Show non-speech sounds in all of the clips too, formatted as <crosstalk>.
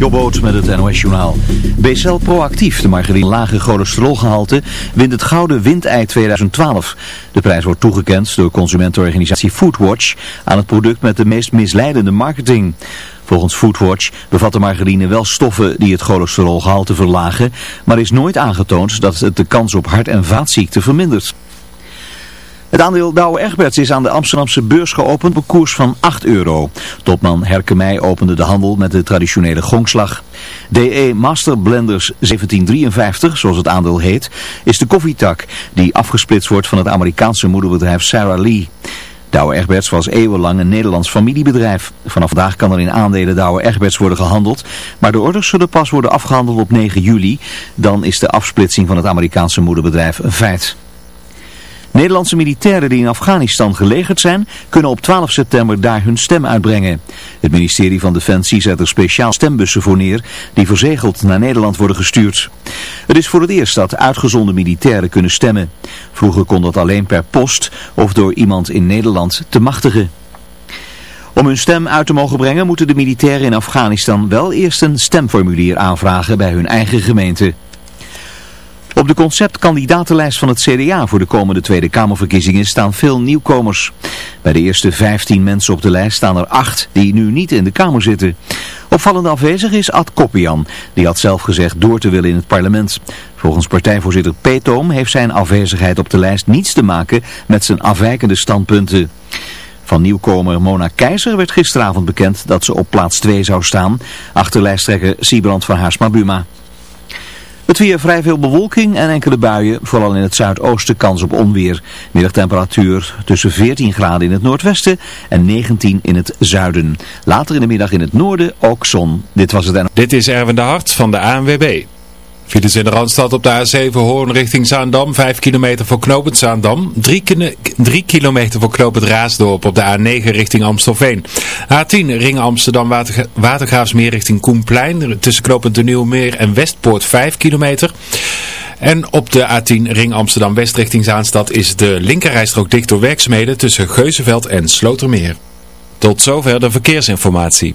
Jobboot met het NOS Journaal. BCL Proactief, de margarine lage cholesterolgehalte, wint het Gouden Windei 2012. De prijs wordt toegekend door consumentenorganisatie Foodwatch aan het product met de meest misleidende marketing. Volgens Foodwatch bevat de margarine wel stoffen die het cholesterolgehalte verlagen, maar is nooit aangetoond dat het de kans op hart- en vaatziekten vermindert. Het aandeel Douwe Egberts is aan de Amsterdamse beurs geopend op koers van 8 euro. Topman Herke Meij opende de handel met de traditionele gongslag. DE Master Blenders 1753, zoals het aandeel heet, is de koffietak die afgesplitst wordt van het Amerikaanse moederbedrijf Sarah Lee. Douwe Egberts was eeuwenlang een Nederlands familiebedrijf. Vanaf vandaag kan er in aandelen Douwe Egberts worden gehandeld, maar de orders zullen pas worden afgehandeld op 9 juli. Dan is de afsplitsing van het Amerikaanse moederbedrijf een feit. Nederlandse militairen die in Afghanistan gelegerd zijn, kunnen op 12 september daar hun stem uitbrengen. Het ministerie van Defensie zet er speciaal stembussen voor neer, die verzegeld naar Nederland worden gestuurd. Het is voor het eerst dat uitgezonde militairen kunnen stemmen. Vroeger kon dat alleen per post of door iemand in Nederland te machtigen. Om hun stem uit te mogen brengen moeten de militairen in Afghanistan wel eerst een stemformulier aanvragen bij hun eigen gemeente. Op de conceptkandidatenlijst van het CDA voor de komende Tweede Kamerverkiezingen staan veel nieuwkomers. Bij de eerste 15 mensen op de lijst staan er 8 die nu niet in de Kamer zitten. Opvallend afwezig is Ad Koppian, die had zelf gezegd door te willen in het parlement. Volgens partijvoorzitter Peetoom heeft zijn afwezigheid op de lijst niets te maken met zijn afwijkende standpunten. Van nieuwkomer Mona Keizer werd gisteravond bekend dat ze op plaats 2 zou staan, achter lijsttrekker Siebrand van Haarsma-Buma. Het weer vrij veel bewolking en enkele buien, vooral in het zuidoosten kans op onweer. Middagtemperatuur tussen 14 graden in het noordwesten en 19 in het zuiden. Later in de middag in het noorden ook zon. Dit was het Dit is Erwin de Hart van de ANWB. Files in de Randstad op de A7 Hoorn richting Zaandam. 5 kilometer voor knooppunt Zaandam. 3, kilometer voor knooppunt Raasdorp op de A9 richting Amstelveen. A10 Ring Amsterdam Water, Watergraafsmeer richting Koenplein. Tussen knooppunt de Nieuwmeer en Westpoort 5 kilometer. En op de A10 Ring Amsterdam West richting Zaanstad is de linkerrijstrook dicht door werkzaamheden tussen Geuzenveld en Slotermeer. Tot zover de verkeersinformatie.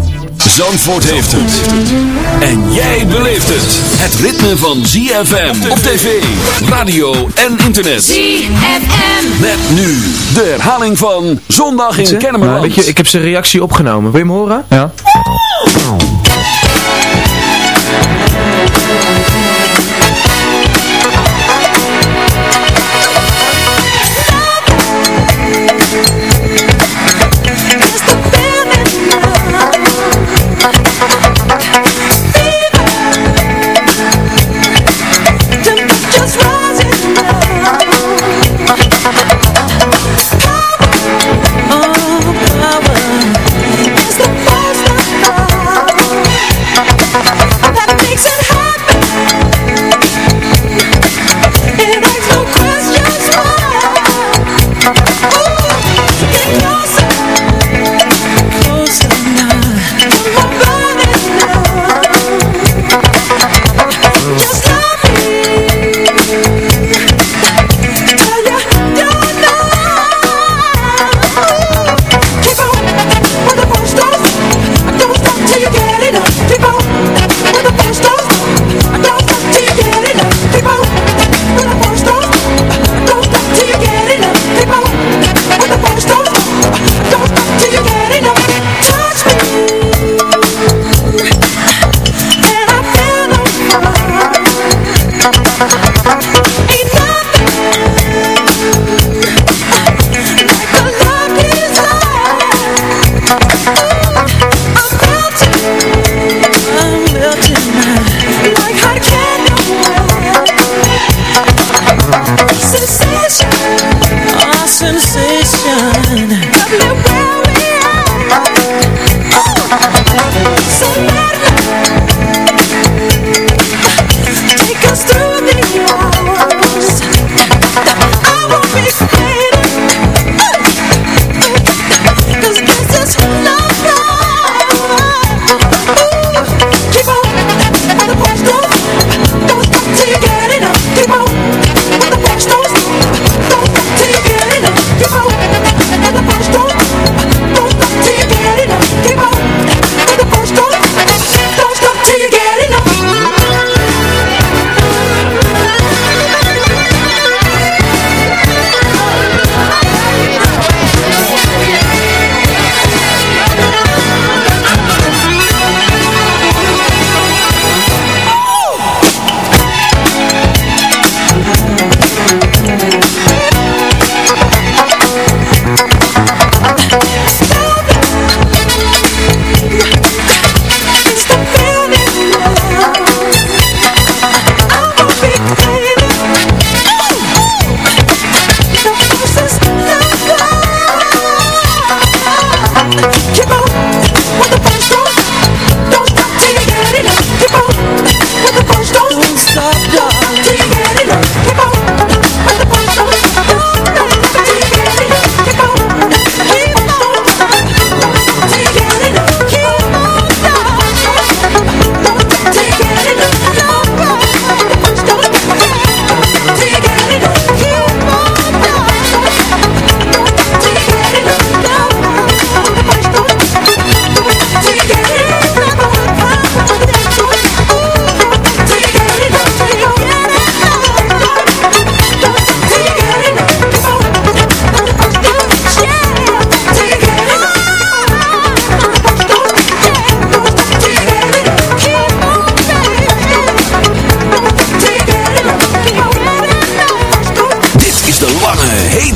Zandvoort heeft het. En jij beleeft het. Het ritme van ZFM op tv, radio en internet. ZFM. Met nu de herhaling van Zondag in Kennemerland. Weet je, ik heb zijn reactie opgenomen. Wil je hem horen? Ja. Chico.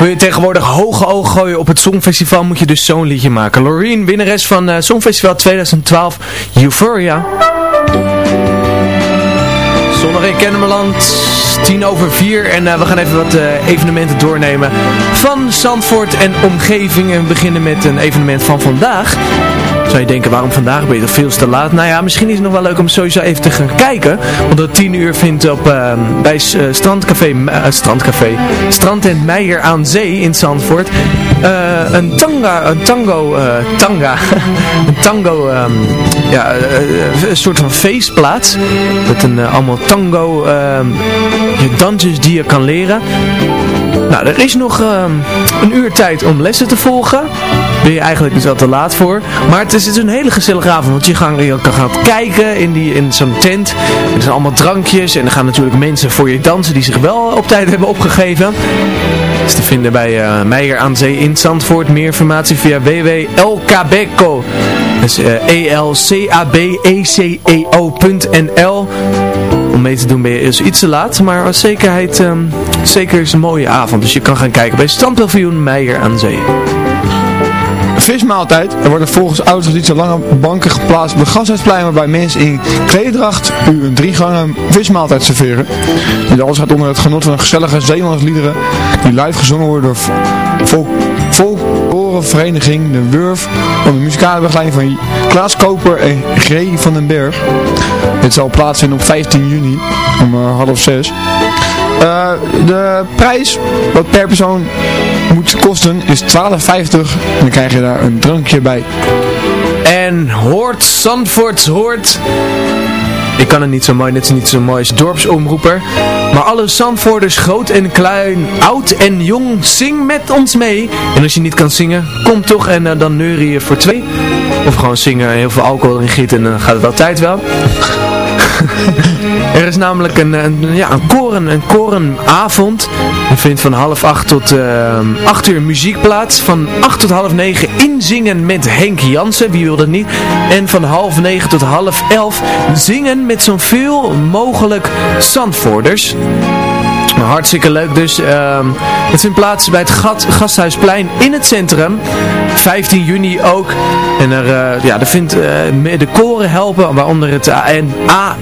Wil je tegenwoordig hoge ogen gooien op het Songfestival, moet je dus zo'n liedje maken. Loreen, winnares van eh, Songfestival 2012, Euphoria. Zondag in Kennemerland, tien over vier. En eh, we gaan even wat eh, evenementen doornemen van Zandvoort en omgeving. En we beginnen met een evenement van vandaag. Zou je denken, waarom vandaag ben je toch veel te laat? Nou ja, misschien is het nog wel leuk om sowieso even te gaan kijken. Want om 10 uur vindt op, eh, bij Strandcafé, Strandcafé, Strandtent Meijer aan Zee in Zandvoort een tanga, een tango, tanga, <laughs> een tango, ehm, ja, een soort van feest plaats. Met een, allemaal tango ehm, dansjes die je kan leren. Nou, er is nog ehm, een uur tijd om lessen te volgen. Ben je eigenlijk dus al te laat voor. Maar het is, een hele gezellige avond. Want je, gaan, je kan gaan kijken in, die, in zo'n tent. Er zijn allemaal drankjes. En er gaan natuurlijk mensen voor je dansen die zich wel op tijd hebben opgegeven. Is te vinden bij eh, Meijer aan Zee in Zandvoort. Meer informatie via www.lkbeco. Dus eh, E-L-C-A-B-E-C-E-O.nl Om mee te doen ben je is iets te laat, maar als zekerheid, ehm, zeker is een mooie avond. Dus je kan gaan kijken bij Standpaviljoen Meijer aan Zee. Vismaaltijd. Er worden volgens oude traditie lange banken geplaatst op de waarbij mensen in kleedracht u een drie gangen vismaaltijd serveren. Dit alles gaat onder het genot van gezellige Zeelandsliederen die live gezongen worden door vol folklorevereniging De Wurf onder de muzikale begeleiding van Klaas Koper en G. van den Berg. Dit zal plaatsvinden op 15 juni om eh, half zes. Eh, de prijs wat per persoon moet kosten is 12,50 en dan krijg je daar een drankje bij. En hoort Zandvoort hoort... Ik kan het niet zo mooi, net is niet zo mooi als dorpsomroeper. Maar alle Zandvoorters, groot en klein, oud en jong, zing met ons mee. En als je niet kan zingen, kom toch en eh, dan neurie je voor twee. Of gewoon zingen, heel veel alcohol in gieten en dan gaat het altijd wel. <laughs> er is namelijk een, een, ja, een, koren, een korenavond. Er vindt van half acht tot uh, acht uur muziek plaats. Van acht tot half negen inzingen met Henk Jansen, wie wil dat niet. En van half negen tot half elf zingen met zoveel mogelijk Zandvoorders. Hartstikke leuk dus. Uh, het vindt plaats bij het Gasthuisplein in het centrum. 15 juni ook. En er, uh, ja, er vindt uh, de koren helpen, waaronder het AN,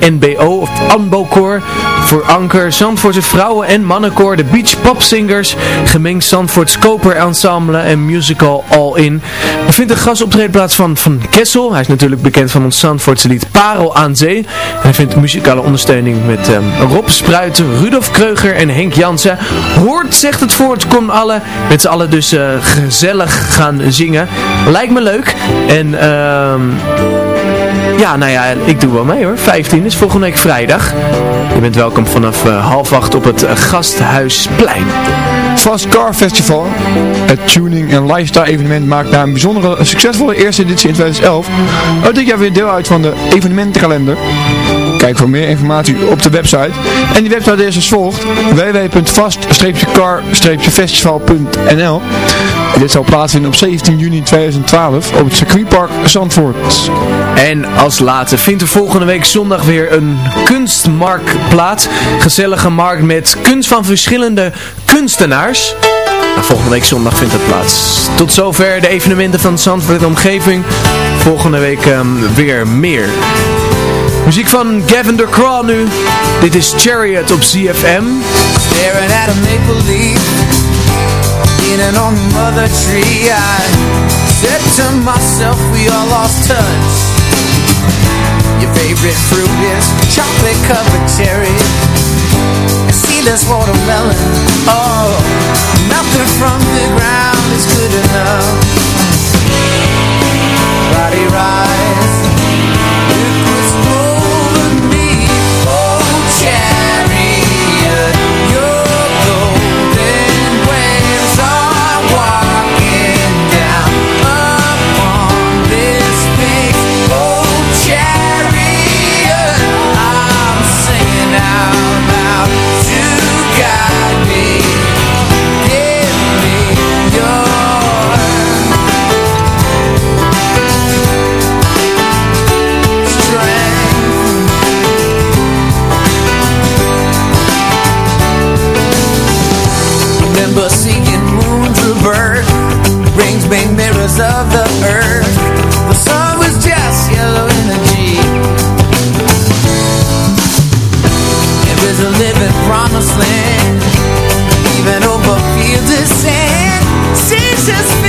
ANBO of ANBO-koor voor Anker, Zandvoortse vrouwen- en mannenkoor, de Beach Pop Singers, gemengd Zandvoorts Koper Ensemble en musical All In. Er vindt een gastoptreden plaats van Van Kessel. Hij is natuurlijk bekend van ons Zandvoortse lied Parel aan Zee. En hij vindt muzikale ondersteuning met um, Rob Spruiten, Rudolf Kreuger en Henk Jansen. Hoort, zegt het voort, kom alle met z'n allen dus uh, gezellig gaan zingen. Lijkt me leuk. En ehm... Ja, nou ja, ik doe wel mee hoor. 15 is volgende week vrijdag. Je bent welkom vanaf uh, half acht op het uh, Gasthuisplein. Fast Car Festival, het tuning- en lifestyle evenement, maakt na een bijzondere, succesvolle eerste editie in 2011 ook dit jaar weer deel uit van de evenementenkalender. Kijk voor meer informatie op de website. En die website is als volgt www.fast-car-festival.nl Dit zal plaatsvinden op 17 juni 2012 op het circuitpark Zandvoort. En als laatste vindt er volgende week zondag weer een kunstmarkt plaats. Gezellige markt met kunst van verschillende kunstenaars. Volgende week zondag vindt het plaats. Tot zover de evenementen van Zandvoort en omgeving. Volgende week um, weer meer. Muziek van Gavin DeCraw nu. Dit is Chariot op ZFM. Staring at a maple leaf Leaning on the mother tree I said to myself we all lost touch Your favorite fruit is chocolate covered cherry seedless watermelon Oh, nothing from the ground is good enough Body land Even over fields of sand Seas just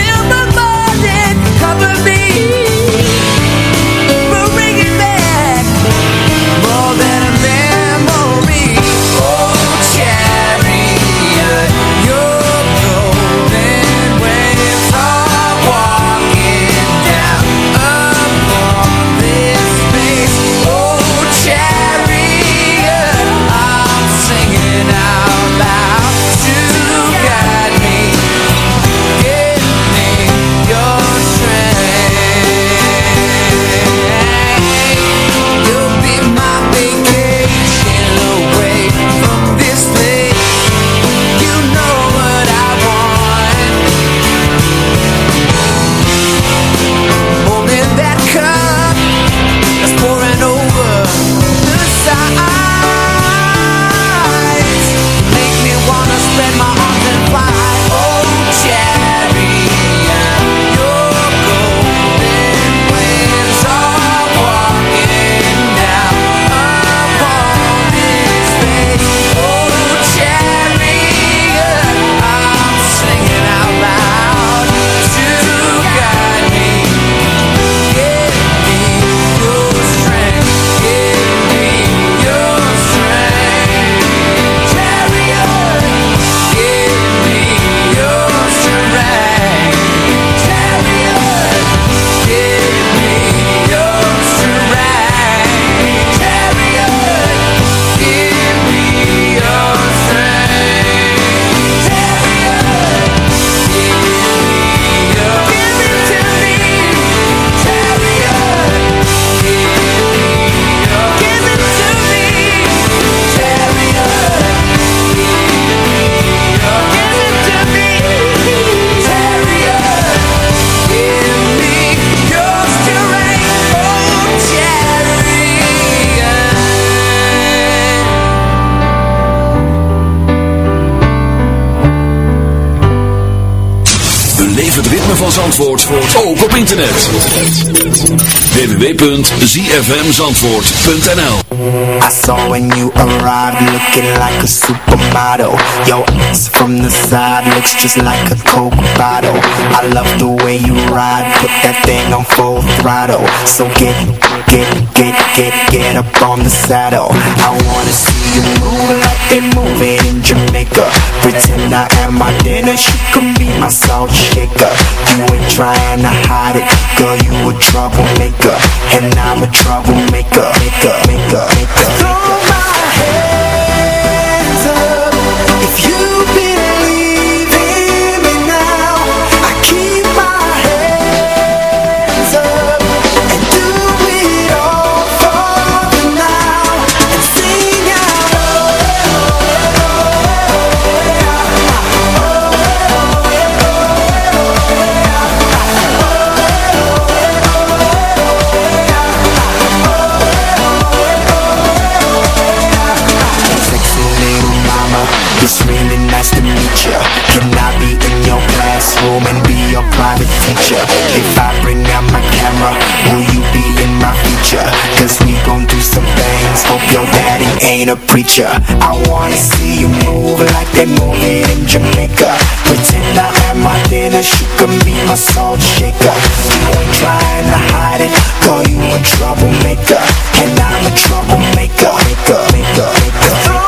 van Zandvoort ook op internet. www.zfmzandvoort.nl I saw when you arrived looking like a supermodel. Your ass from the side looks just like a coke bottle. I love the way you ride, put that thing on full throttle. So get, get, get, get, get up on the saddle. I wanna see you move like they move it in Jamaica. Pretend I am my dinner, she can be my salt shaker. You ain't trying to hide it, girl you a troublemaker. And I'm a troublemaker, maker, maker, maker Throw classroom and be your private teacher? If I bring out my camera, will you be in my feature? Cause we gon' do some things, hope your daddy ain't a preacher. I wanna see you move like they move it in Jamaica. Pretend I have my dinner, she can be my salt shaker. You ain't trying to hide it, girl you a troublemaker. And I'm a troublemaker, maker, maker, maker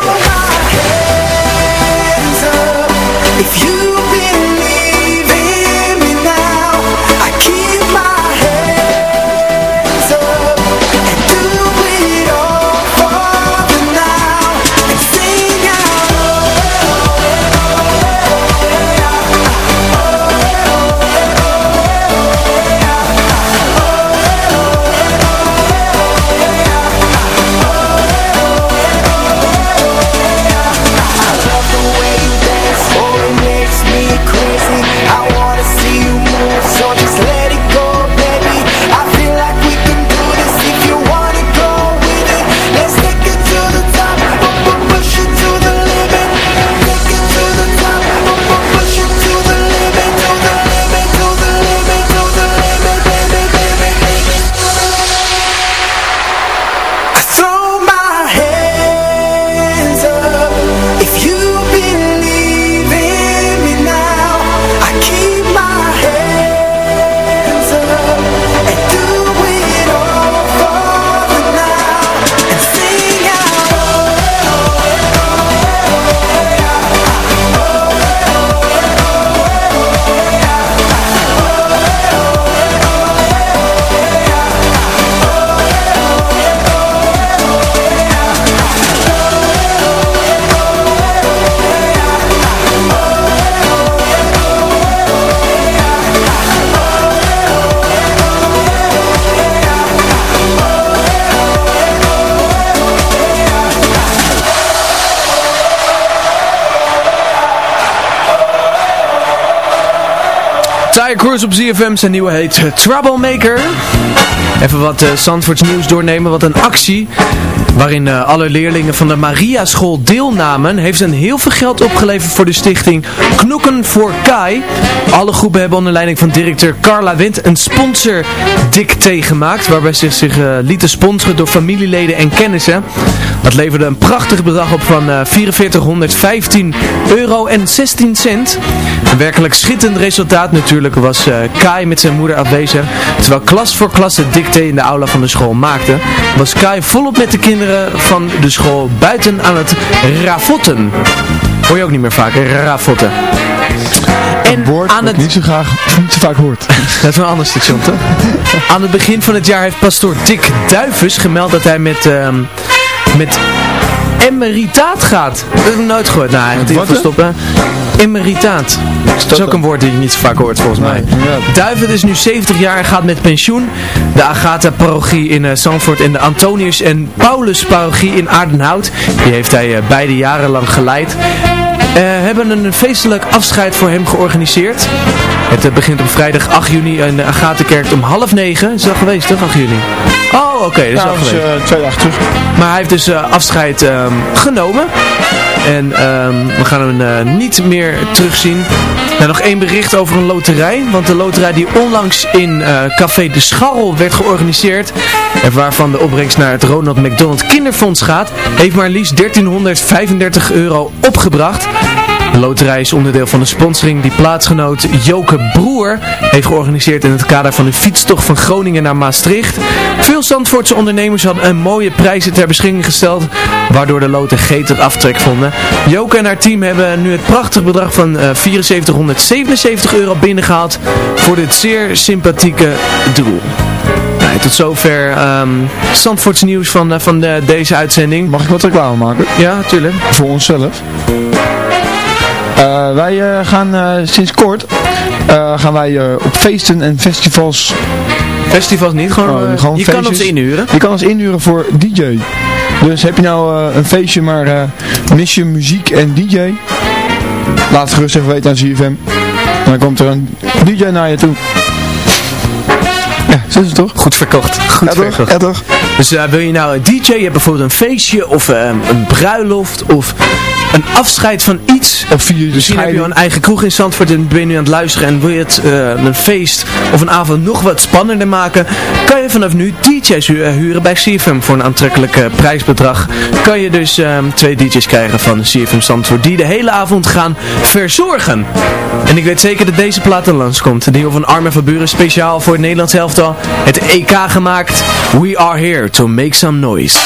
Op ZFM, zijn nieuwe heet eh, Troublemaker. Even wat uh, nieuws doornemen, wat een actie waarin eh, alle leerlingen van de Maria School deelnamen, heeft een heel veel geld opgeleverd voor de stichting Knokken voor Kai. Alle groepen hebben onder leiding van directeur Carla Wind een sponsor dicté gemaakt, waarbij ze zich eh, lieten sponsoren door familieleden en kennissen. Dat leverde een prachtig bedrag op van eh 4415 euro en 16 cent. Een werkelijk schitterend resultaat natuurlijk was Kai met zijn moeder afwezig. Terwijl klas voor klas het dicté in de aula van de school maakte, was Kai volop met de kinderen van de school buiten aan het ravotten. Hoor je ook niet meer vaak, hè? ravotten. En Woord aan het... niet zo, graag, <laughs> niet zo vaak hoort. <laughs> Dat is wel een ander station, toch? Aan het begin van het jaar heeft pastoor Dick Duivens gemeld dat hij met, ehm, met emeritaat gaat. Dat heb ik nooit gehoord. Nou, eigenlijk Wat, even stoppen. Emeritaat. Dat is ook een woord die je niet zo vaak hoort volgens mij. inderdaad. Duiven is nu 70 jaar en gaat met pensioen. De Agatha-parochie in Zandvoort en de Antonius en Paulus-parochie in Aardenhout. Die heeft hij eh, beide jarenlang geleid. Eh, hebben een feestelijk afscheid voor hem georganiseerd. Het eh, begint op vrijdag 8 juni in de Agatha-kerk om half negen. Is dat geweest toch, 8 juni? Oh, oké, dat is al is geweest. eh, twee dagen terug. Maar hij heeft dus eh, afscheid ehm, genomen. En ehm, we gaan hem eh, niet meer terugzien. Nog één bericht over een loterij. Want de loterij die onlangs in eh, Café de Scharrel werd georganiseerd... en waarvan de opbrengst naar het Ronald McDonald Kinderfonds gaat... heeft maar liefst 1335 euro opgebracht. De loterij is onderdeel van de sponsoring die plaatsgenoot Joke Broer heeft georganiseerd in het kader van de fietstocht van Groningen naar Maastricht. Veel Zandvoortse ondernemers hadden een mooie prijzen ter beschikking gesteld, waardoor de loten het aftrek vonden. Joke en haar team hebben nu het prachtig bedrag van eh, 7477 euro binnengehaald voor dit zeer sympathieke doel. Nou, tot zover ehm Zandvoorts nieuws van, eh, van de, deze uitzending. Mag ik wat reclame maken? Ja, tuurlijk. Voor onszelf. Eh, wij eh, gaan eh, sinds kort gaan wij op feesten en festivals. Festivals niet, gewoon, Oh, gewoon je kan ons inhuren. Je kan ons inhuren voor DJ. Dus heb je nou een feestje, maar mis je muziek en DJ? Laat het gerust even weten aan CFM. En dan komt er een DJ naar je toe. Is het toch? Goed verkocht. Goed Ja, verkocht. Ja, toch? Dus eh, wil je nou een DJ, je hebt bijvoorbeeld een feestje of eh, een bruiloft of een afscheid van iets. Of vier de Misschien heb je een eigen kroeg in Zandvoort en ben je nu aan het luisteren en wil je het eh, een feest of een avond nog wat spannender maken, kan je vanaf nu DJ's eh, huren bij CFM voor een aantrekkelijk prijsbedrag. Kan je dus eh, twee DJ's krijgen van CFM Zandvoort die de hele avond gaan verzorgen. En ik weet zeker dat deze plaat er langskomt. Die van Armen van Buren speciaal voor het Nederlands elftal. Het EK gemaakt. We are here to make some noise.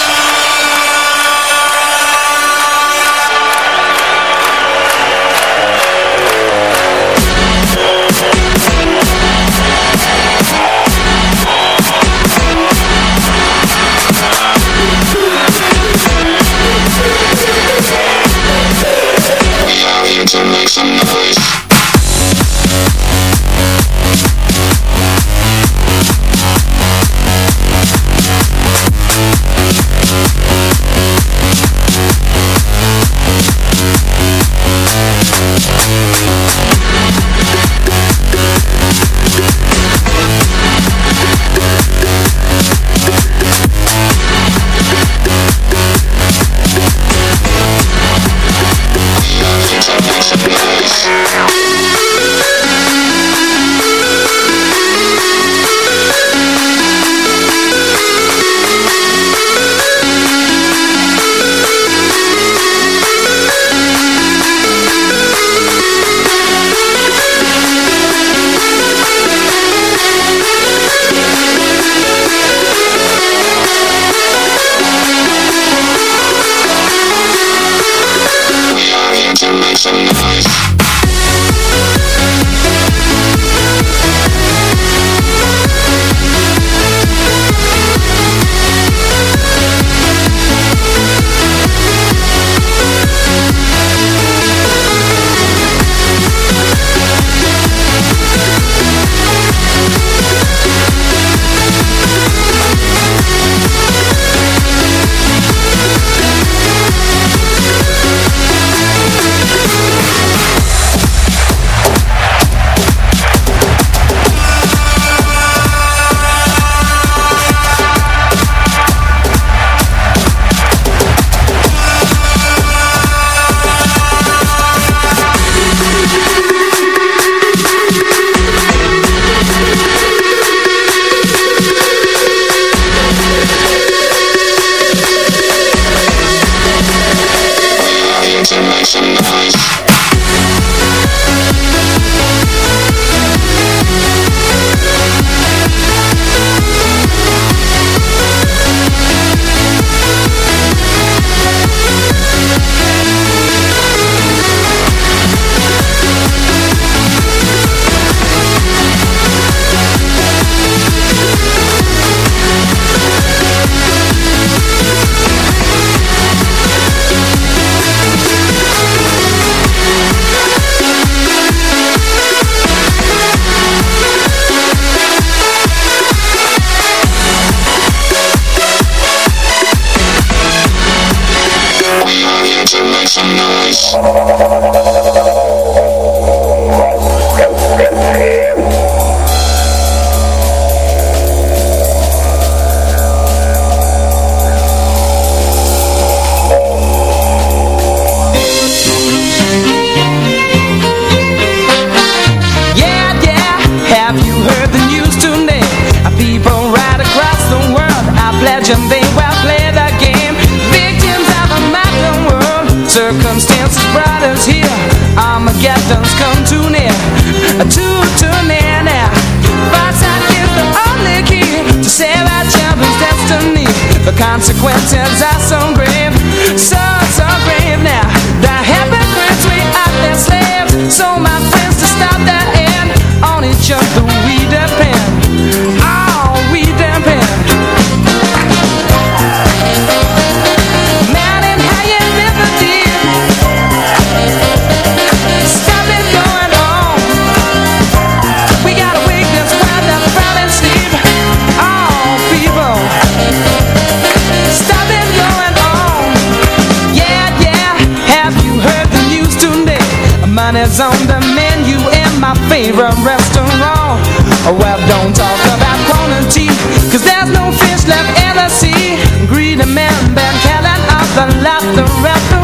well don't talk about quantity Cause there's no fish left in the sea. Greedy men been killing up the laughter of the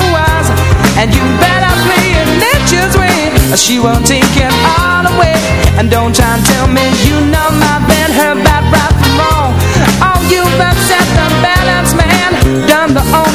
And you better play it nature's way Or she will take it all away. And don't try and tell me you know my been heard about right from wrong. All you've upset the balance man Done the only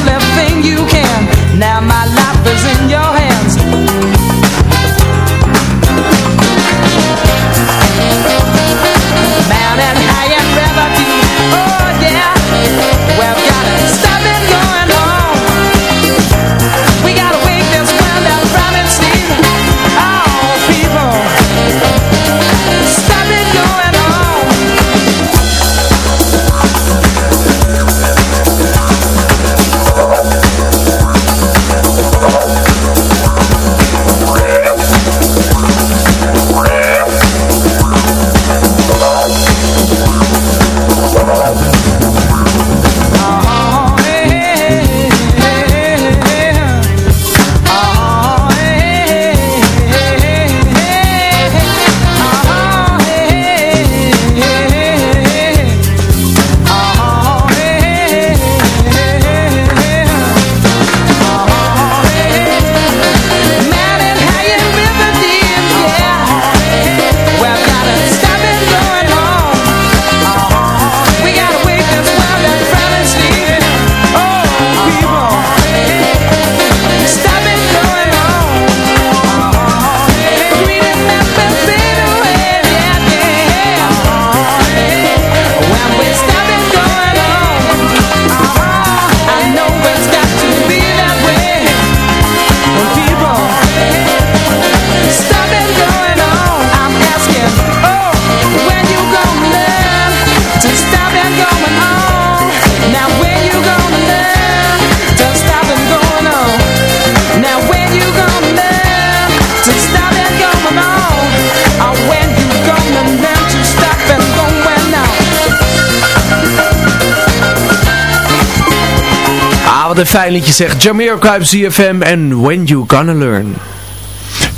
De een zegt liedje zegt Jamiroquai ZFM en When You Gonna Learn.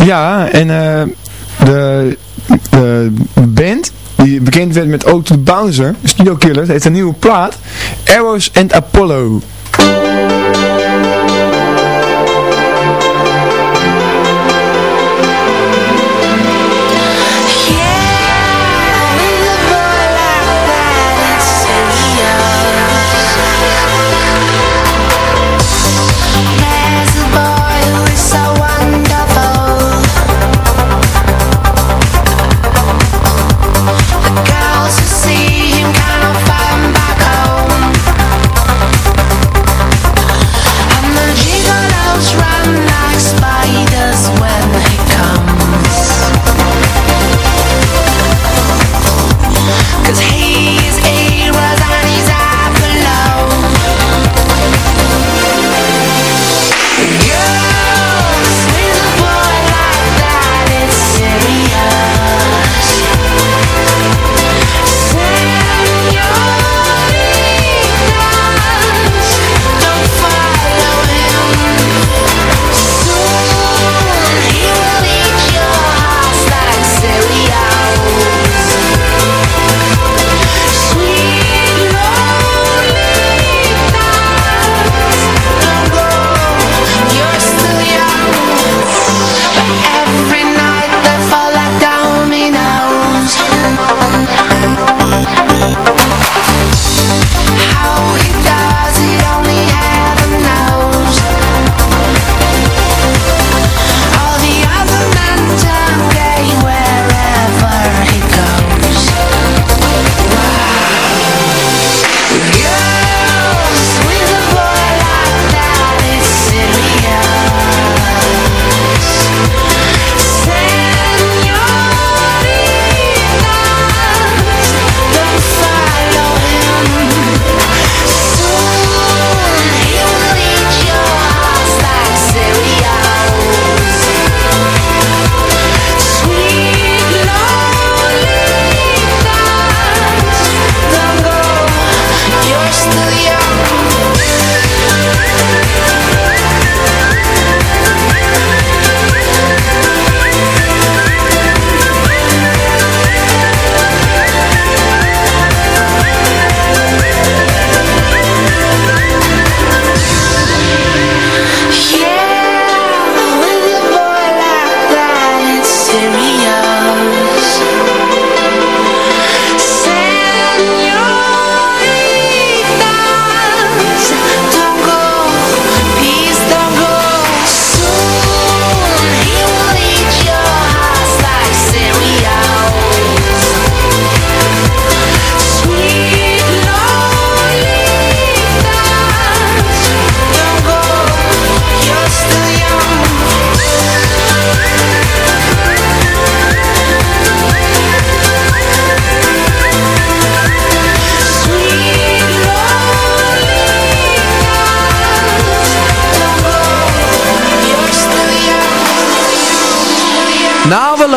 Ja, en uh, de, de band die bekend werd met Ook de Bouncer, Studio Killers, heeft een nieuwe plaat, Arrows and Apollo.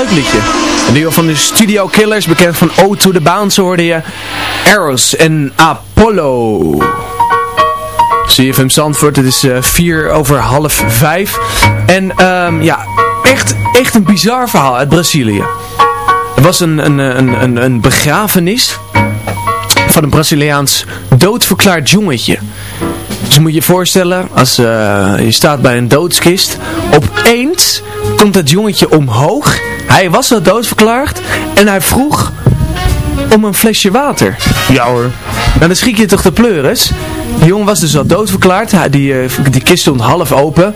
Leuk liedje. Een van de Studio Killers, bekend van O to the Bounce, hoorde je Eros en Apollo. CFM Zandvoort, het is eh, vier over half vijf. En ehm, ja, echt, echt een bizar verhaal uit Brazilië. Er was een, een, een, een, een begrafenis van een Braziliaans doodverklaard jongetje. Dus moet je je voorstellen, als eh, je staat bij een doodskist, opeens komt het jongetje omhoog. Hij was al doodverklaard en hij vroeg om een flesje water. Ja hoor. Nou dan schrik je toch de pleuris. Die jongen was dus al doodverklaard. Die, eh, die kist stond half open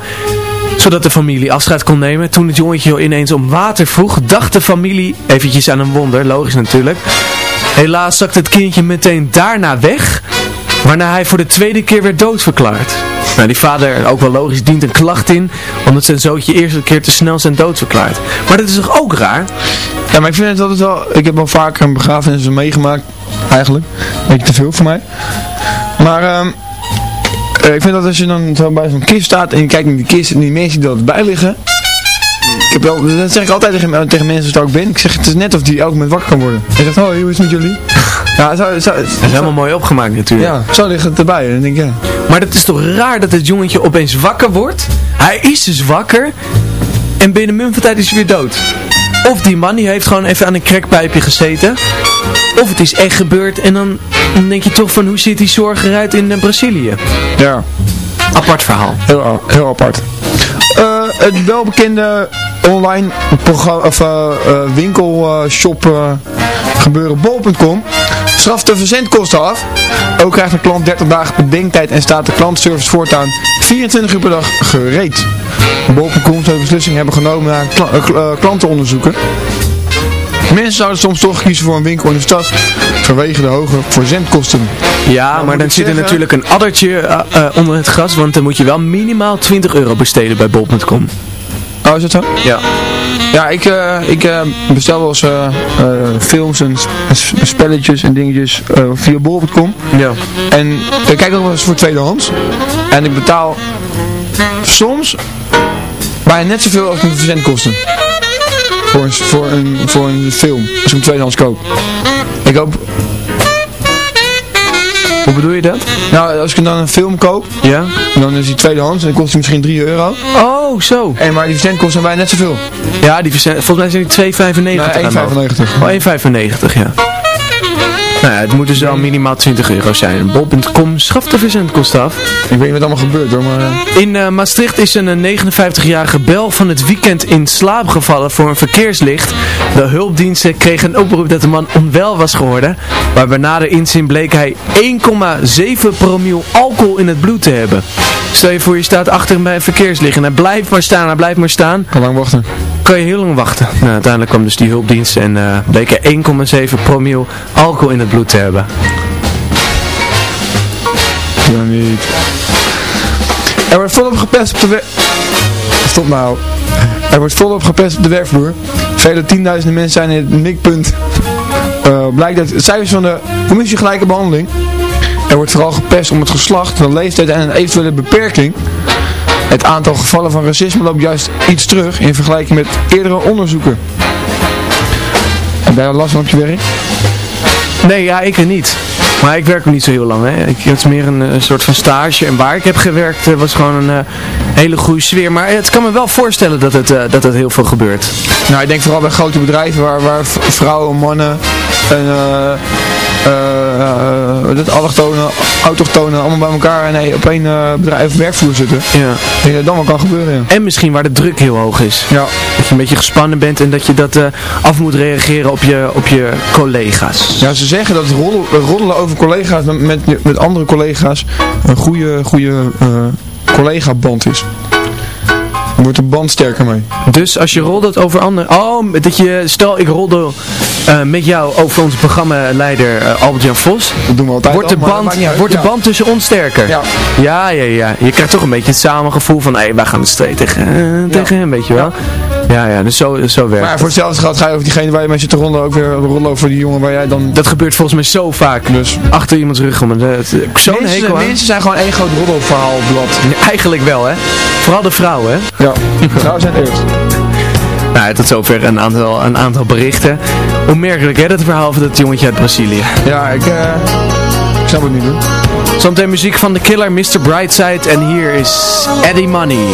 zodat de familie afscheid kon nemen. Toen het jongetje ineens om water vroeg, dacht de familie eventjes aan een wonder, logisch natuurlijk. Helaas zakte het kindje meteen daarna weg, waarna hij voor de tweede keer werd doodverklaard. Nou, die vader, ook wel logisch, dient een klacht in, omdat zijn zoontje eerst een keer te snel zijn doodverklaard. Maar dat is toch ook raar? Ja, maar ik vind het altijd wel... Ik heb al vaker een begrafenis meegemaakt. Eigenlijk. Beetje te veel voor mij. Maar... eh, ik vind dat als je dan bij zo'n kist staat en je kijkt naar die kist en die mensen die er bij liggen. Ik heb wel, dat zeg ik altijd tegen, tegen mensen als ik ook ben. Ik zeg het is net of die elk moment wakker kan worden. Hij zegt, hoi, hoe is het met jullie? <laughs> Ja, zo, zo, Dat is helemaal mooi opgemaakt natuurlijk. ja, zo ligt het erbij. En dan denk ik, ja. Maar dat is toch raar dat het jongetje opeens wakker wordt? Hij is dus wakker en binnen mum van tijd is hij weer dood. Of die man die heeft gewoon even aan een krekpijpje gezeten. Of het is echt gebeurd en dan, dan denk je toch van hoe ziet die zorg eruit in eh, Brazilië? Ja, Apart verhaal. heel, heel apart. Eh, het welbekende online of, eh, eh, winkelshop eh, gebeuren bol.com straft de verzendkosten af. Ook krijgt de klant 30 dagen bedenktijd en staat de klantservice voortaan 24 uur per dag gereed. Bol.com zou de beslissing hebben genomen na kla- kl- eh, klantenonderzoeken. Mensen zouden soms toch kiezen voor een winkel in de stad vanwege de hoge verzendkosten. Ja, maar dan zit er natuurlijk een addertje onder het gras, want dan moet je wel minimaal 20 euro besteden bij bol.com. Oh, is dat zo? Ja. Ja, ik, eh, ik eh, bestel wel eens eh, films en spelletjes en dingetjes via bol.com. Ja. En ik kijk ook wel eens voor tweedehands. En ik betaal soms bijna net zoveel als mijn verzendkosten. Voor een, voor, een, voor een film, als ik hem tweedehands koop. Ik hoop, Hoe bedoel je dat? nou als ik dan een film koop, Ja. dan is die tweedehands en dan kost hij misschien 3 euro. Oh, zo. En maar die verzendkosten zijn bijna net zoveel. Ja, die verzend, volgens mij zijn die 2,95 Nee, aan de hoofd. 1,95. Oh, 1,95 ja. Nou ja, het moet dus wel minimaal 20 euro zijn. Bol.com schaft de verzendkosten af. Ik weet niet wat allemaal gebeurt hoor, maar... eh, In eh, Maastricht is een eh, 59-jarige bel van het weekend in slaap gevallen voor een verkeerslicht. De hulpdiensten kregen een oproep dat de man onwel was geworden. Maar bij nader inzien bleek hij 1,7 promiel alcohol in het bloed te hebben. Stel je voor je staat achter hem bij een verkeerslicht en hij blijft maar staan, hij blijft maar staan. kan lang wachten. Kan je heel lang wachten. Nou, uiteindelijk kwam dus die hulpdienst en eh bleek er 1,7 promiel alcohol in het bloed te hebben. Ja, niet. Er wordt volop gepest op de wer... Stop nou. Er wordt volop gepest op de werkvloer. Vele tienduizenden mensen zijn in het mikpunt. Eh, blijkt uit cijfers van de Commissie Gelijke Behandeling. Er wordt vooral gepest om het geslacht, de leeftijd en een eventuele beperking. Het aantal gevallen van racisme loopt juist iets terug in vergelijking met eerdere onderzoeken. Heb jij last van op je werk? Nee, ja, ik niet. Maar ik werk ook niet zo heel lang. Hè. Ik, meer een, eh, soort van stage. En waar ik heb gewerkt eh, was gewoon een eh, hele goede sfeer. Maar het kan me wel voorstellen dat het, dat het heel veel gebeurt. Nou, ik denk vooral bij grote bedrijven waar, waar vrouwen, mannen en eh, dat allochtonen, autochtonen allemaal bij elkaar en op één eh, bedrijf of werkvloer zitten. Ja. Ik denk dat dan wel kan gebeuren, ja. En misschien waar de druk heel hoog is. Ja, Dat je een beetje gespannen bent en dat je dat eh, af moet reageren op je, op je collega's. ja ze zeggen dat roddel- roddelen over collega's met, met, met andere collega's een goede, goede eh collega-band is. Wordt de band sterker mee. Dus als je roddelt over anderen... Oh, dat je... Stel, ik roddel eh, met jou over onze programmaleider eh, Albert-Jan Vos. Dat doen we altijd Wordt de, al, band, wordt de Ja. band tussen ons sterker? Ja. Ja, ja, ja. Je krijgt toch een beetje het samengevoel van... Hé, wij gaan de strijd tegen, eh, tegen hem, weet je wel. Ja, ja, dus zo, zo werkt Maar ja, voor hetzelfde geld ga je over diegene waar je mee zit te roddelen ook weer roddelen over die jongen waar jij dan... Dat gebeurt volgens mij zo vaak. Dus Achter iemands rug om. het- Zo'n mensen, hekel aan. mensen zijn gewoon één groot roddelverhaalblad. Eigenlijk wel, hè. Vooral de vrouwen, hè. Ja, vrouwen zijn het eerst. Nou, tot zover een aantal, een aantal berichten. Onmerkelijk hè, dat verhaal van dat jongetje uit Brazilië. Ja, ik, eh, ik snap het niet hoor. Zometeen muziek van The Killer, Mr. Brightside. En hier is Eddie Money.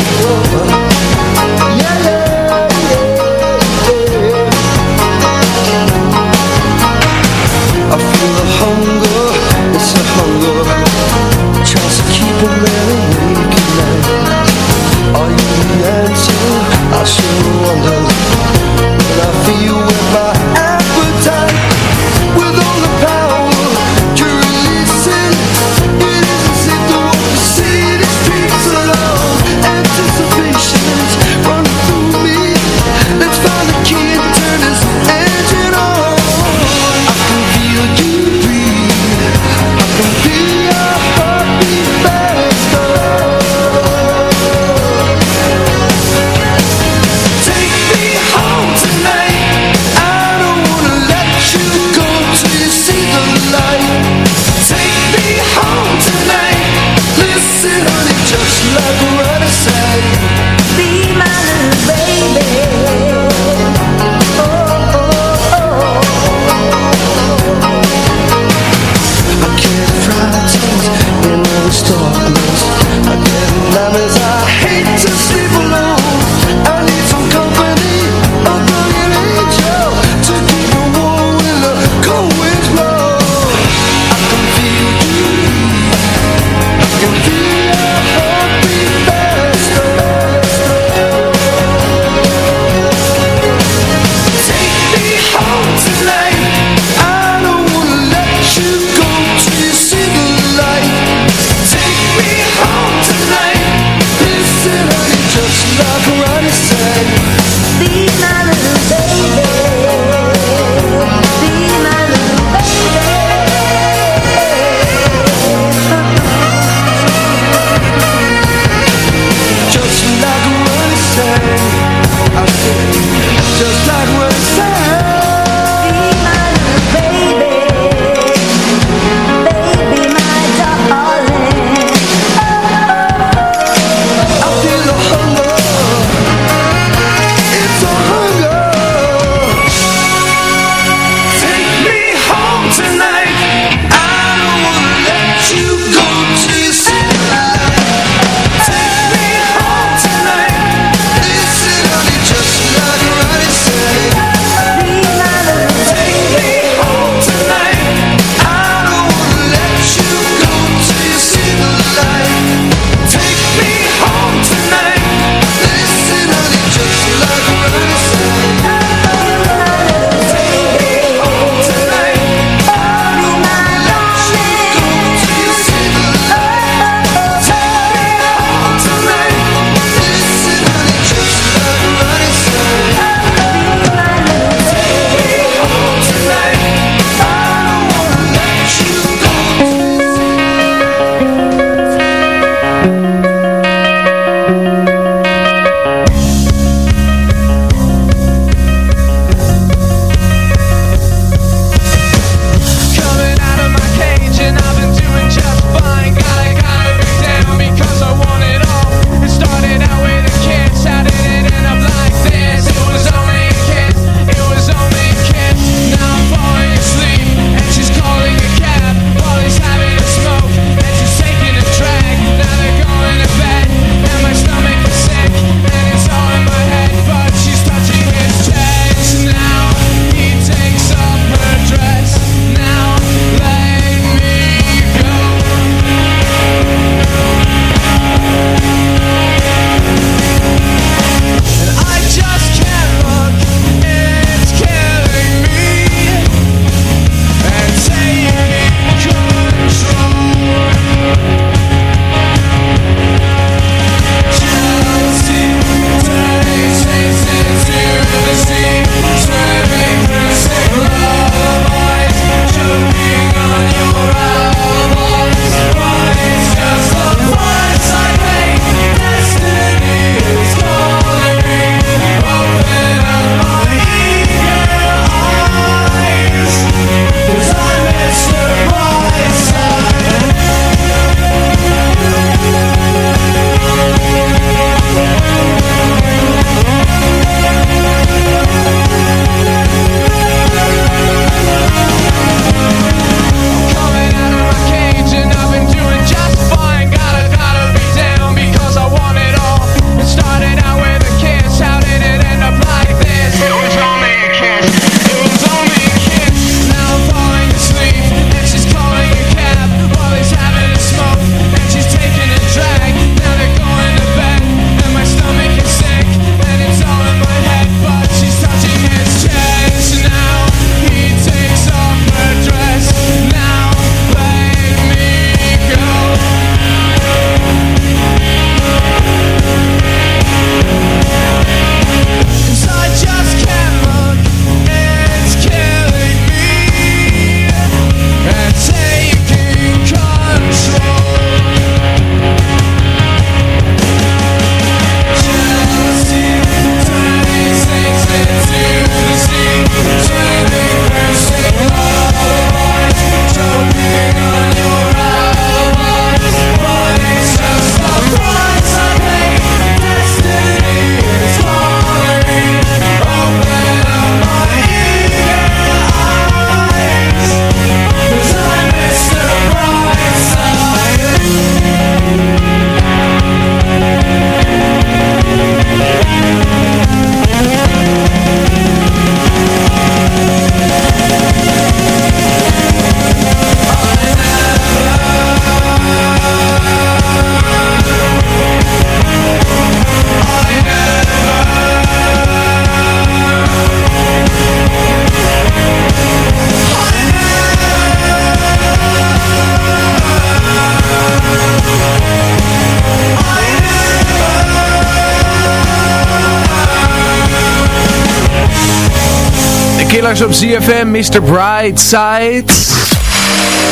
Op ZFM, Mr. Brightside.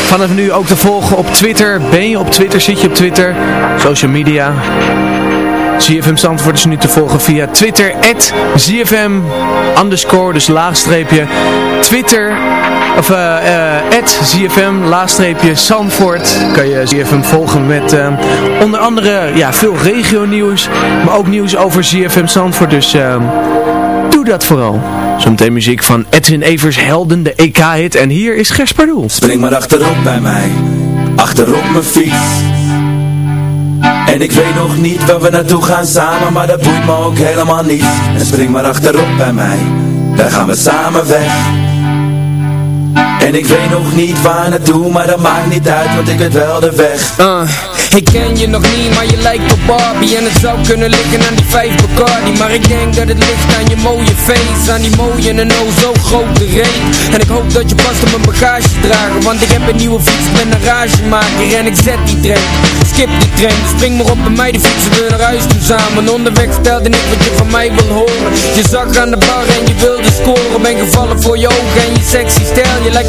Vanaf nu ook te volgen op Twitter. Ben je op Twitter? Zit je op Twitter? Social media. ZFM Zandvoort is nu te volgen via Twitter. At ZFM underscore, dus laagstreepje. Twitter. Of eh eh at ZFM laagstreepje Zandvoort. Kan je ZFM volgen met eh, onder andere ja, veel regionieuws. Maar ook nieuws over ZFM Zandvoort. Dus doe dat vooral. Zometeen muziek van Edwin Evers Helden, de EK-hit. En hier is Gers Pardoel. Spring maar achterop bij mij, achterop mijn fiets. En ik weet nog niet waar we naartoe gaan samen, maar dat boeit me ook helemaal niet. En spring maar achterop bij mij, daar gaan we samen weg. En ik weet nog niet waar naartoe, maar dat maakt niet uit, want ik weet wel de weg. Uh, ik ken je nog niet, maar je lijkt op Barbie. En het zou kunnen liggen aan die vijf Bacardi. Maar ik denk dat het ligt aan je mooie face Aan die mooie en oh zo grote reet. En ik hoop dat je past op mijn bagage dragen Want ik heb een nieuwe fiets, ik ben een ragemaker. En ik zet die trein, skip die trein. Dus spring maar op bij mij, de fietsen we naar huis toe samen. Onderweg stelde ik wat je van mij wil horen. Je zag aan de bar en je wilde scoren. Ben gevallen voor je ogen en je sexy stijl. Je lijkt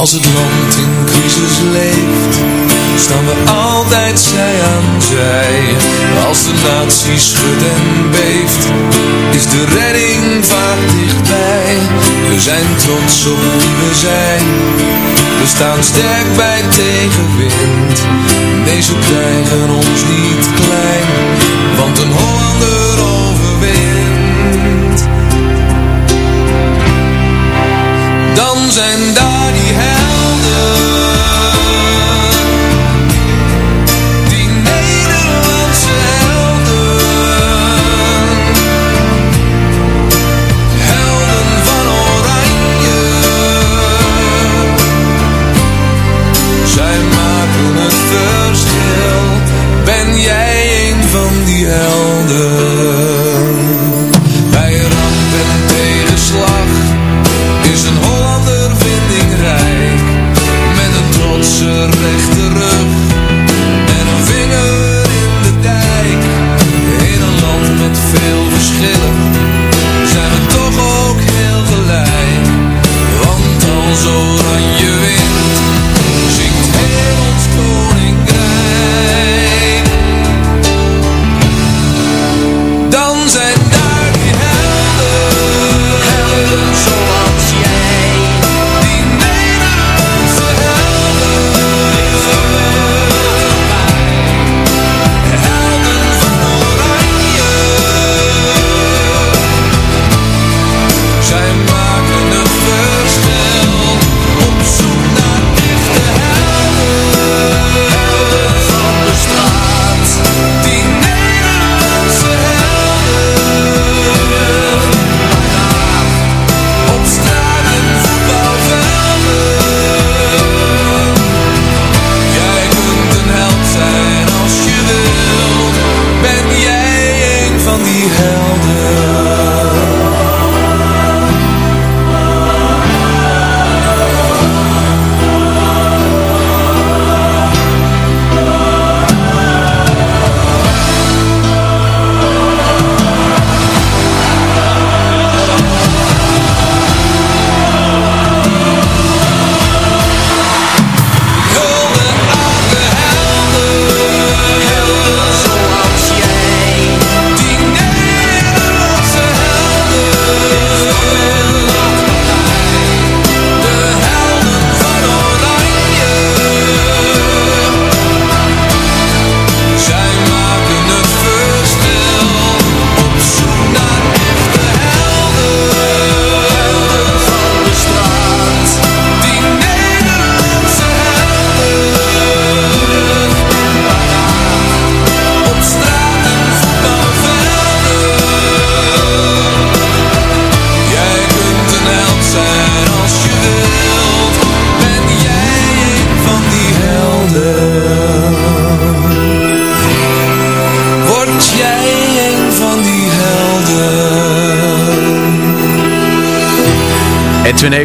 Als het land in crisis leeft, staan we altijd zij aan zij. Als de natie schudt en beeft, is de redding vaak dichtbij. We zijn trots op wie we zijn, we staan sterk bij tegenwind. Deze krijgen ons niet klein, want een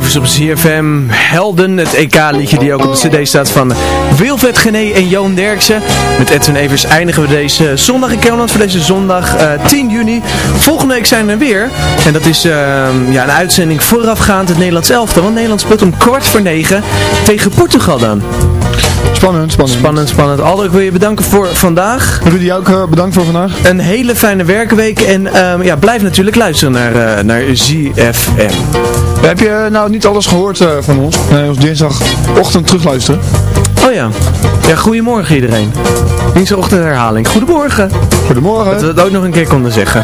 Evers op CFM. Helden, het EK-liedje die ook op de cd staat van Wilfred Gené en Joon Derksen. Met Edwin Evers eindigen we deze zondag in Kelland voor deze zondag uh, 10 juni. Volgende week zijn we weer. En dat is uh, ja, een uitzending voorafgaand het Nederlands elftal. Want Nederland speelt om kwart voor negen tegen Portugal dan. Spannend, spannend. Spannend, spannend. Aldo, ik wil je bedanken voor vandaag. Rudy, ook uh, bedankt voor vandaag. Een hele fijne werkweek. En uh, ja, blijf natuurlijk luisteren naar, uh, naar ZFM. Heb je nou niet alles gehoord uh, van ons? Nee, ons dinsdagochtend terugluisteren. Oh ja. Ja, goedemorgen iedereen. Dinsdagochtend herhaling. Goedemorgen. Goedemorgen. Dat we het ook nog een keer konden zeggen.